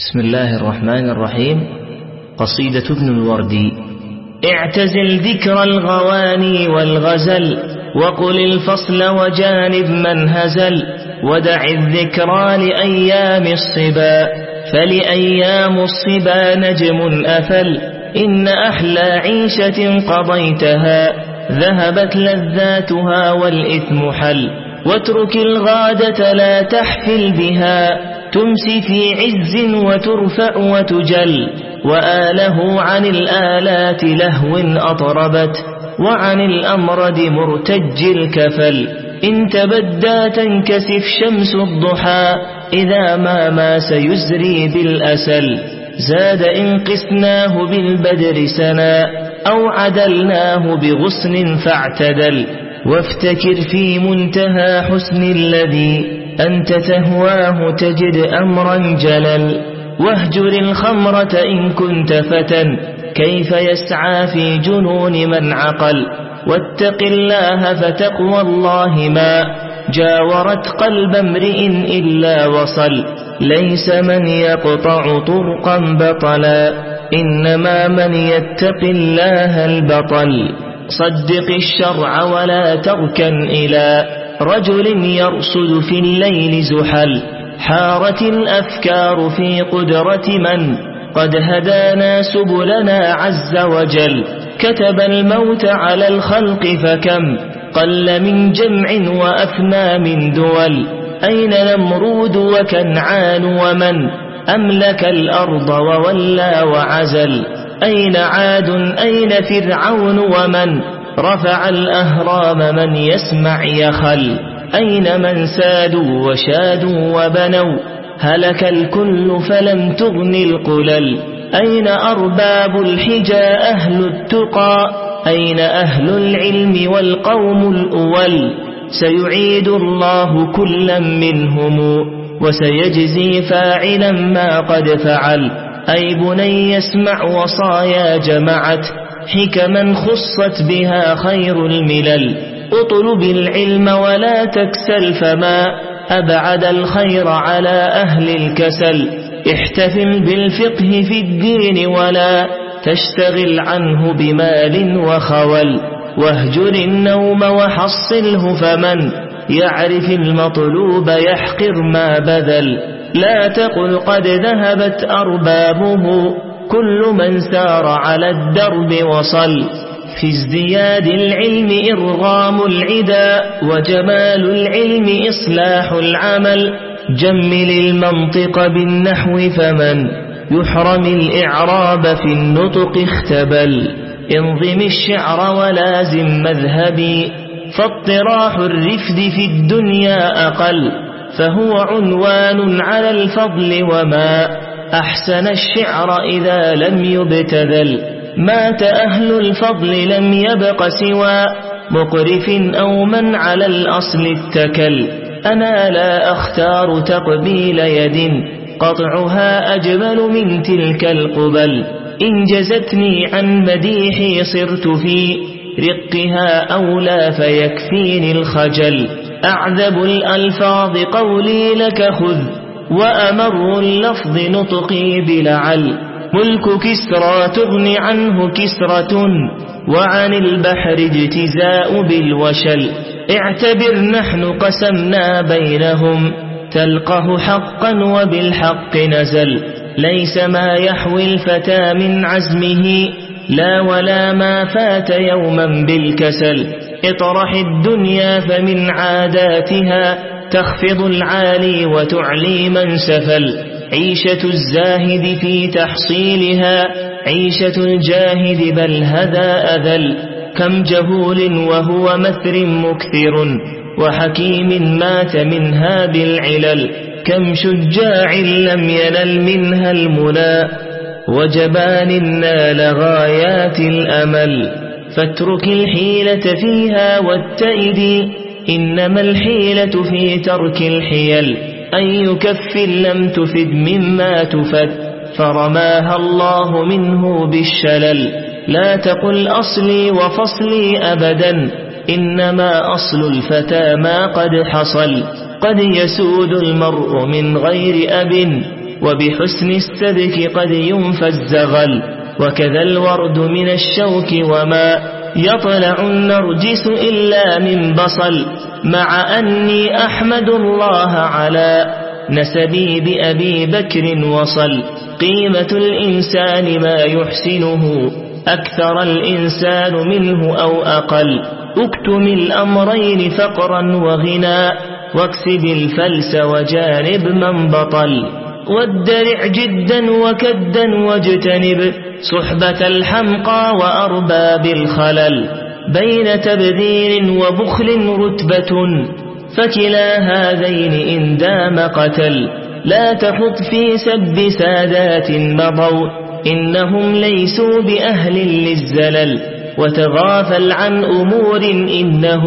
بسم الله الرحمن الرحيم. قصيدة ابن الوردي اعتزل ذكر الغواني والغزل وقل الفصل وجانب من هزل ودع الذكرى لأيام الصبا فلأيام الصبا نجم أفل. إن أحلى عيشة قضيتها ذهبت لذاتها والإثم حل. واترك الغادة لا تحفل بها تمسي في عز وترفع وتجل وآله عن الآلات لهو أطربت وعن الأمرد مرتج الكفل. إن تبدى تنكسف شمس الضحى إذا ما ما سيزري بالأسل. زاد إن قسناه بالبدر سنا أو عدلناه بغصن فاعتدل. وافتكر في منتهى حسن الذي أنت تهواه تجد أمرا جلل واهجر الخمرة إن كنت فتى كيف يسعى في جنون من عقل واتق الله فتقوى الله ما جاورت قلب امرئ إلا وصل ليس من يقطع طرقا بطلا إنما من يتق الله البطل صدق الشرع ولا تركن إلى رجل يرصد في الليل زحل حارت الأفكار في قدرة من؟ قد هدانا سبلنا عز وجل كتب الموت على الخلق فكم؟ قل من جمع وأفنى من دول أين نمرود وكنعان ومن؟ أملك الأرض وولى وعزل أين عاد أين فرعون ومن؟ رفع الأهرام من يسمع يخل أين من سادوا وشادوا وبنوا؟ هلك الكل فلم تغن القلل أين أرباب الحجى أهل التقى؟ أين أهل العلم والقوم الأول؟ سيعيد الله كلا منهم وسيجزي فاعلا ما قد فعل. أي بني يسمع وصايا جمعت حكما خصت بها خير الملل. اطلب العلم ولا تكسل فما أبعد الخير على أهل الكسل. احتفل بالفقه في الدين ولا تشتغل عنه بمال وخول. واهجر النوم وحصله فمن يعرف المطلوب يحقر ما بذل. لا تقل قد ذهبت أربابه كل من سار على الدرب وصل في ازدياد العلم إرغام العدا وجمال العلم إصلاح العمل جمل المنطق بالنحو فمن يحرم الإعراب في النطق اختبل انظم الشعر ولازم مذهبي فاطراح الرفد في الدنيا أقل فهو عنوان على الفضل وما أحسن الشعر إذا لم يبتذل. مات أهل الفضل لم يبق سوى. مقرف أو من على الأصل اتكل. أنا لا أختار تقبيل يد. قطعها أجمل من تلك القبل. إن جزتني عن مديحي صرت في رقها أولى فيكفيني الخجل. أعذب الألفاظ قولي لك خذ. وأمر اللفظ نطقي بلعل. ملك كسرى تغني عنه كسرة وعن البحر اجتزاء بالوشل. اعتبر نحن قسمنا بينهم تلقه حقا وبالحق نزل. ليس ما يحوي الفتى من عزمه لا ولا ما فات يوما بالكسل. اطرح الدنيا فمن عاداتها تخفض العالي وتعلي من سفل. عيشة الزاهد في تحصيلها عيشة الجاهد بل هذا أذل. كم جهول وهو مثر مكثر وحكيم مات منها بالعلل. كم شجاع لم ينل منها المنى وجبان نال غايات الأمل. فاترك الحيلة فيها والتئدي إنما الحيلة في ترك الحيل. أي كف لم تفد مما تفد. فرماها الله منه بالشلل. لا تقل أصلي وفصلي أبدا. إنما أصل الفتى ما قد حصل. قد يسود المرء من غير أب. وبحسن السبك قد ينفى الزغل وكذا الورد من الشوك وما يطلع النرجس إلا من بصل مع أني أحمد الله على نسبي بأبي بكر وصل. قيمة الإنسان ما يحسنه أكثر الإنسان منه أو أقل. اكتم الأمرين فقرا وغنى واكسب الفلس وجانب من بطل. وادرع جدا وكدا واجتنب صحبة الحمقى وأرباب الخلل بين تبذير وبخل رتبة فكلا هذين إن دام قتل لا تخط في سب سادات مضوا إنهم ليسوا بأهل للزلل وتغافل عن أمور إنه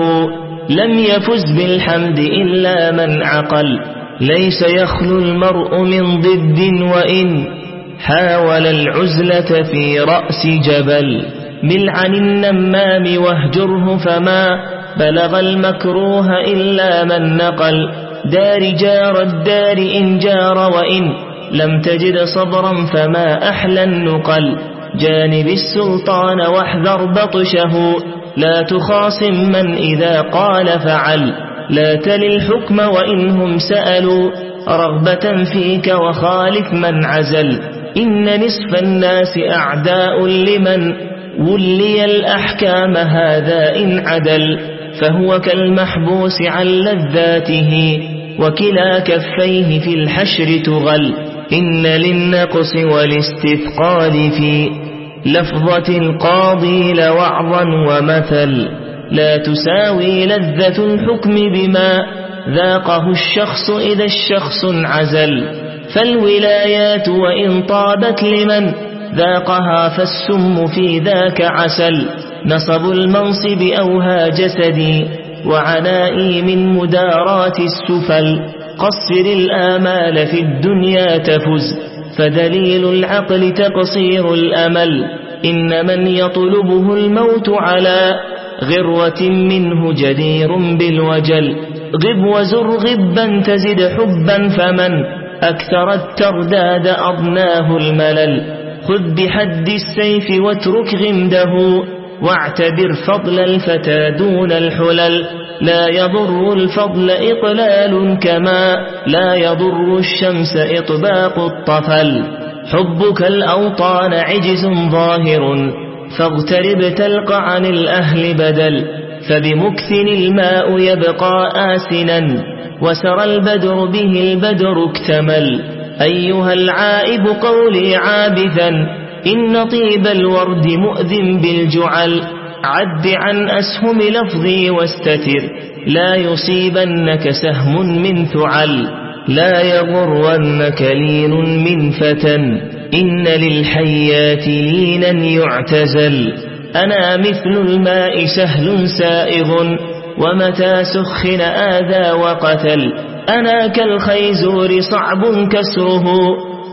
لم يفز بالحمد إلا من عقل ليس يخلو المرء من ضد وإن حاول العزلة في رأس جبل. مل عن النمام واهجره فما بلغ المكروه إلا من نقل. دار جار الدار إن جار وإن لم تجد صبرا فما أحلى النقل. جانب السلطان واحذر بطشه. لا تخاصم من إذا قال فعل. لا تل الحكم وإنهم سألوا. رغبة فيك وخالف من عزل. إن نصف الناس أعداء لمن ولي الأحكام هذا إن عدل. فهو كالمحبوس عن لذاته وكلا كفيه في الحشر تغل. إن للنقص والاستثقال في لفظة القاضي لوعظا ومثل. لا تساوي لذة الحكم بما ذاقه الشخص إذا الشخص عزل فالولايات وإن طابت لمن ذاقها فالسم في ذاك عسل. نصب المنصب أوهى جسدي وعنائي من مدارات السفل. قصر الآمال في الدنيا تفز فدليل العقل تقصير الأمل. إن من يطلبه الموت على غروة منه جدير بالوجل. غب وزر غبا تزد حبا فمن أكثر الترداد أضناه الملل. خذ بحد السيف واترك غمده واعتبر فضل الفتى دون الحلل. لا يضر الفضل إقلال كما لا يضر الشمس إطباق الطفل. حبك الأوطان عجز ظاهر. فاغترب تلق عن الأهل بدل فبمكثن الماء يبقى آسنا وسرى البدر به البدر اكتمل. أيها العائب قولي عابثا إن طيب الورد مؤذن بالجعل. عد عن أسهم لفظي واستتر لا يصيبنك سهم من ثعل. لا يغرنك لين من فتن. إن للحيات لينا يعتزل. أنا مثل الماء سهل سائغ ومتى سخن آذى وقتل. أنا كالخيزور صعب كسره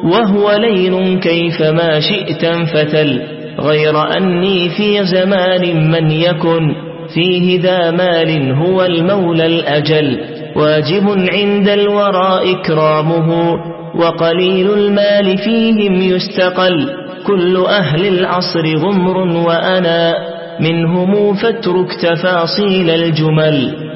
وهو لين كيفما شئت فتل غير أني في زمان من يكن فيه ذا مال هو المولى الأجل. واجب عند الورى إكرامه. وقليل المال فيهم يستقل. كل أهل العصر غمر وأنا منهم فاترك تفاصيل الجمل.